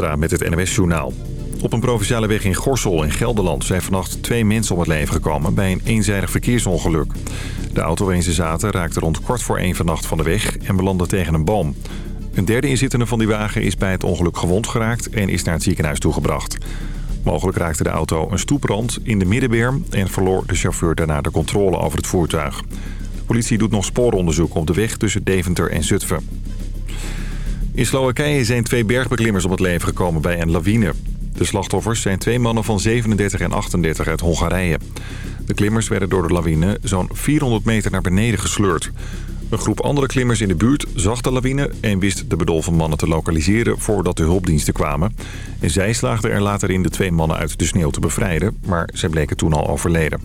Met het NWS-journaal. Op een provinciale weg in Gorsel in Gelderland zijn vannacht twee mensen om het leven gekomen bij een eenzijdig verkeersongeluk. De auto waarin ze zaten raakte rond kwart voor één vannacht van de weg en belandde tegen een boom. Een derde inzittende van die wagen is bij het ongeluk gewond geraakt en is naar het ziekenhuis toegebracht. Mogelijk raakte de auto een stoeprand in de middenberm en verloor de chauffeur daarna de controle over het voertuig. De politie doet nog spooronderzoek op de weg tussen Deventer en Zutphen. In Slowakije zijn twee bergbeklimmers om het leven gekomen bij een lawine. De slachtoffers zijn twee mannen van 37 en 38 uit Hongarije. De klimmers werden door de lawine zo'n 400 meter naar beneden gesleurd. Een groep andere klimmers in de buurt zag de lawine... en wist de bedolven mannen te lokaliseren voordat de hulpdiensten kwamen. En zij slaagden er later in de twee mannen uit de sneeuw te bevrijden... maar zij bleken toen al overleden.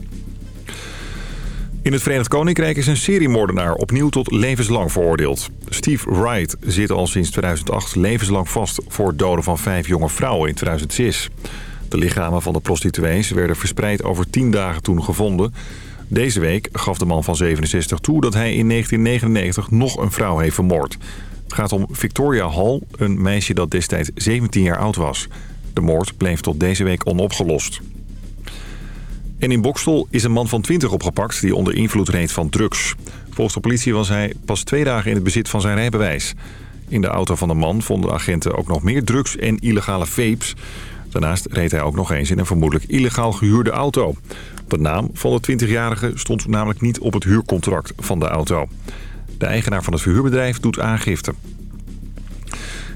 In het Verenigd Koninkrijk is een seriemoordenaar opnieuw tot levenslang veroordeeld. Steve Wright zit al sinds 2008 levenslang vast voor doden van vijf jonge vrouwen in 2006. De lichamen van de prostituees werden verspreid over tien dagen toen gevonden. Deze week gaf de man van 67 toe dat hij in 1999 nog een vrouw heeft vermoord. Het gaat om Victoria Hall, een meisje dat destijds 17 jaar oud was. De moord bleef tot deze week onopgelost. En in Bokstel is een man van 20 opgepakt die onder invloed reed van drugs. Volgens de politie was hij pas twee dagen in het bezit van zijn rijbewijs. In de auto van de man vonden agenten ook nog meer drugs en illegale vapes. Daarnaast reed hij ook nog eens in een vermoedelijk illegaal gehuurde auto. De naam van de 20-jarige stond namelijk niet op het huurcontract van de auto. De eigenaar van het verhuurbedrijf doet aangifte.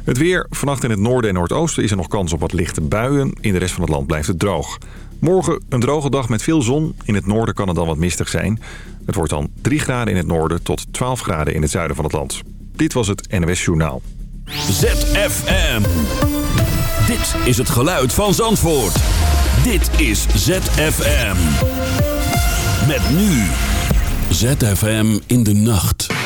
Het weer. Vannacht in het noorden en noordoosten is er nog kans op wat lichte buien. In de rest van het land blijft het droog. Morgen een droge dag met veel zon. In het noorden kan het dan wat mistig zijn. Het wordt dan 3 graden in het noorden tot 12 graden in het zuiden van het land. Dit was het NWS Journaal. ZFM. Dit is het geluid van Zandvoort. Dit is ZFM. Met nu. ZFM in de nacht.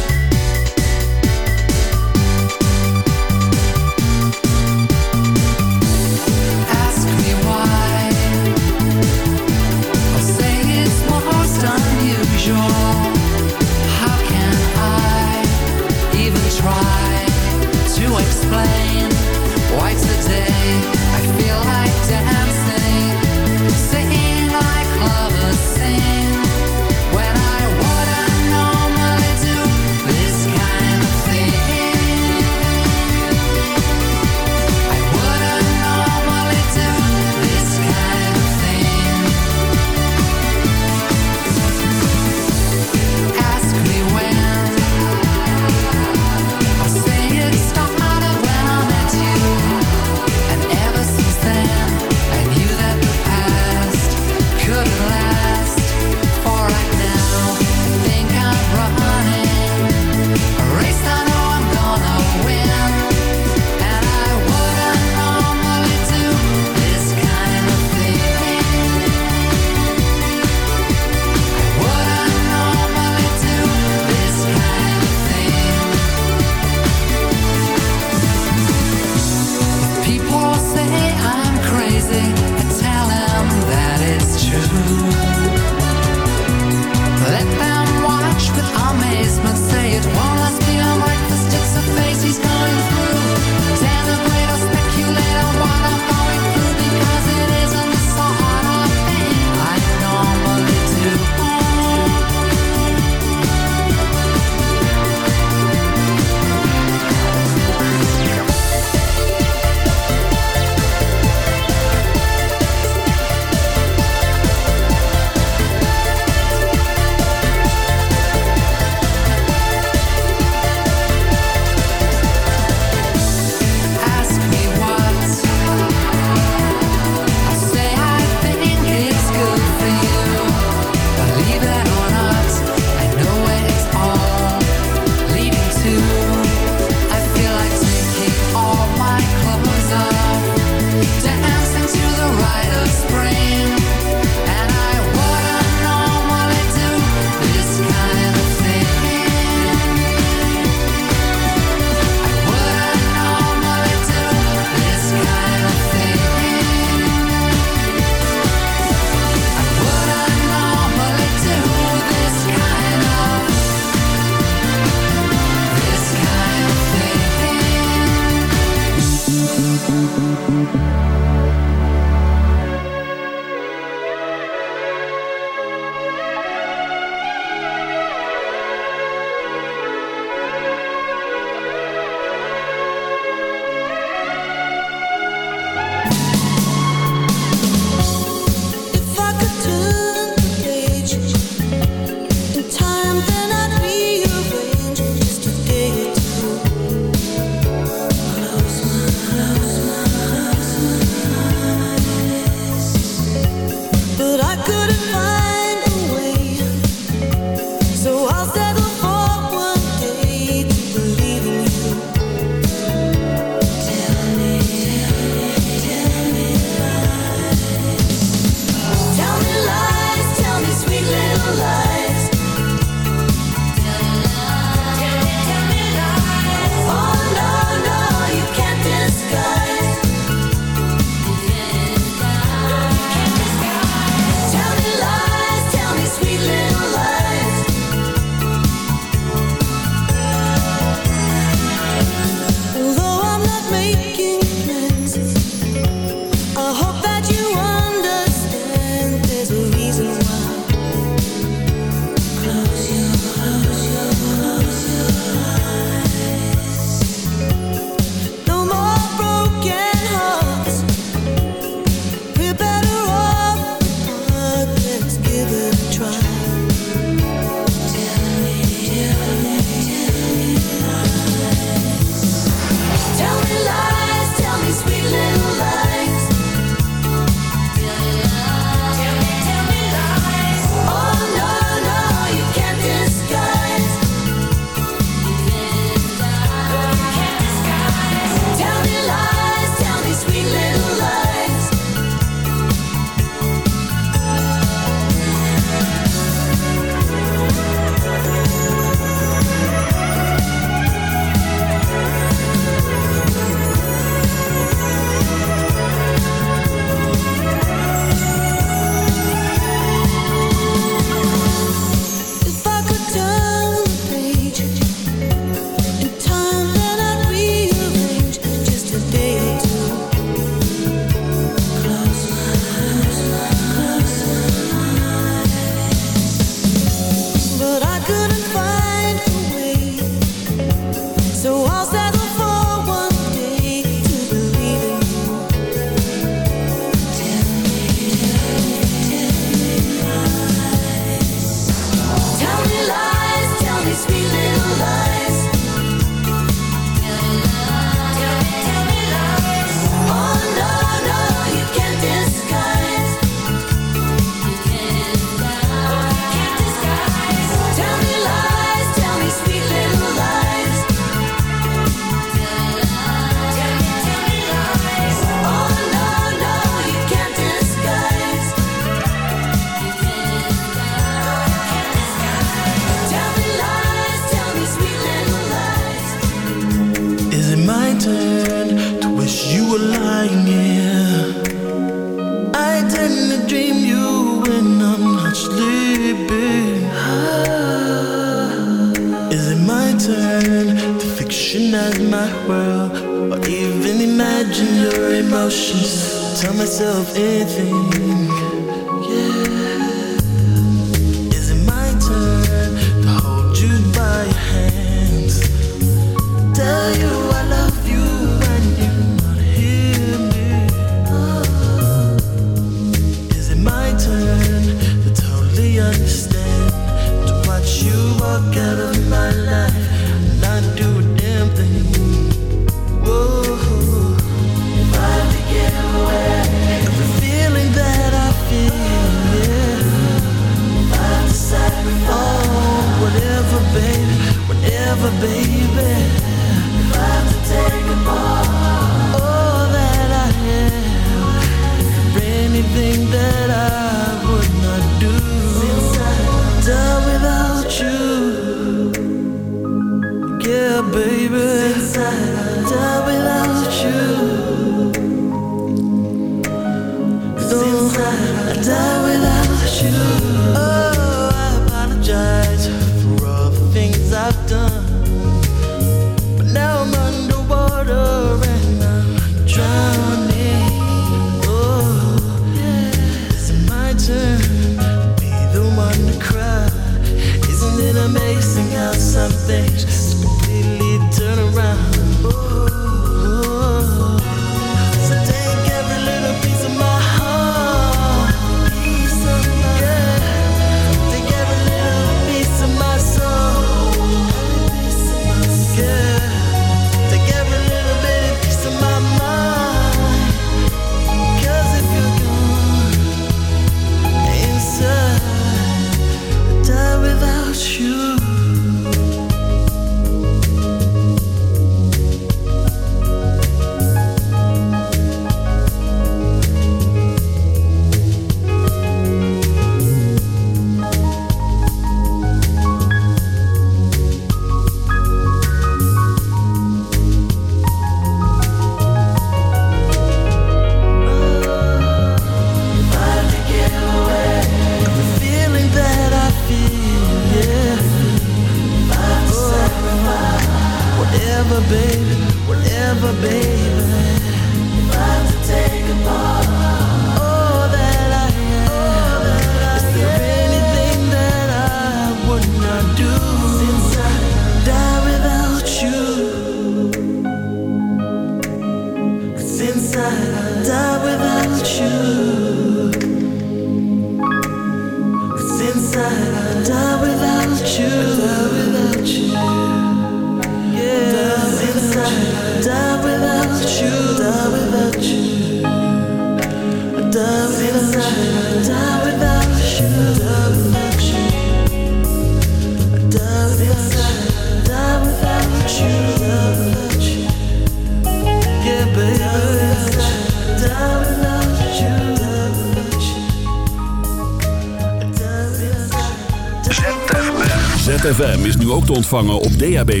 ontvangen op DAB+.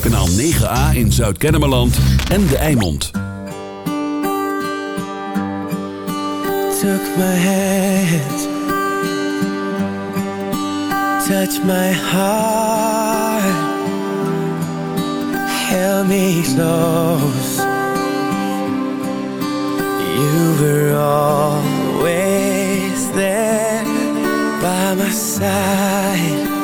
Kanaal 9A in Zuid-Kennemerland en De Eimond. Took my hand Touch my heart Held me close You were always there by my side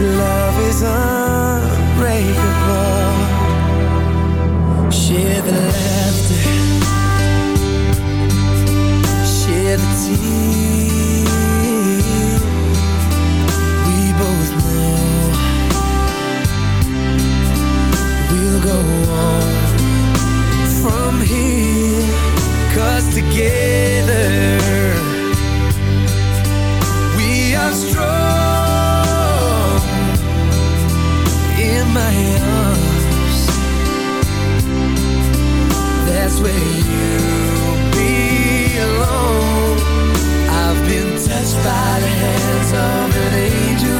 love is unbreakable. Share the laughter. Share the tears. We both know We'll go on from together where you belong I've been touched by the hands of an angel.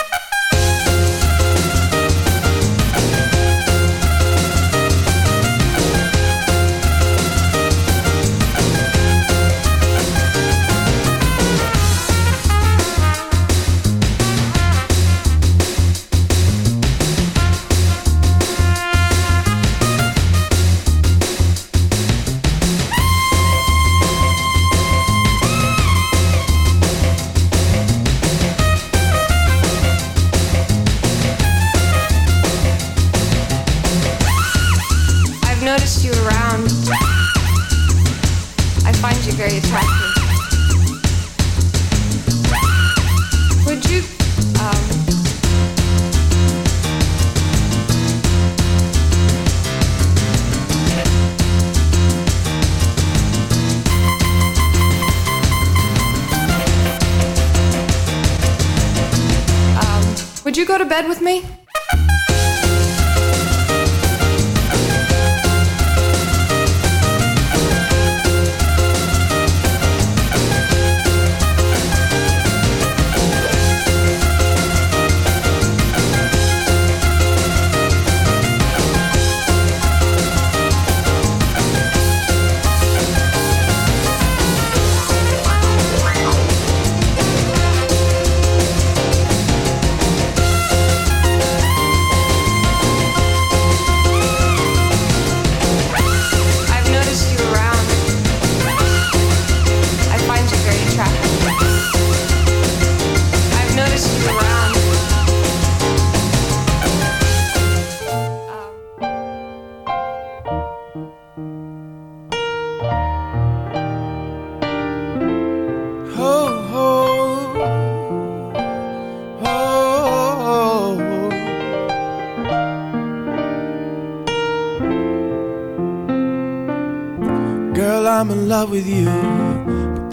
to bed with me?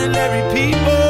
ordinary people.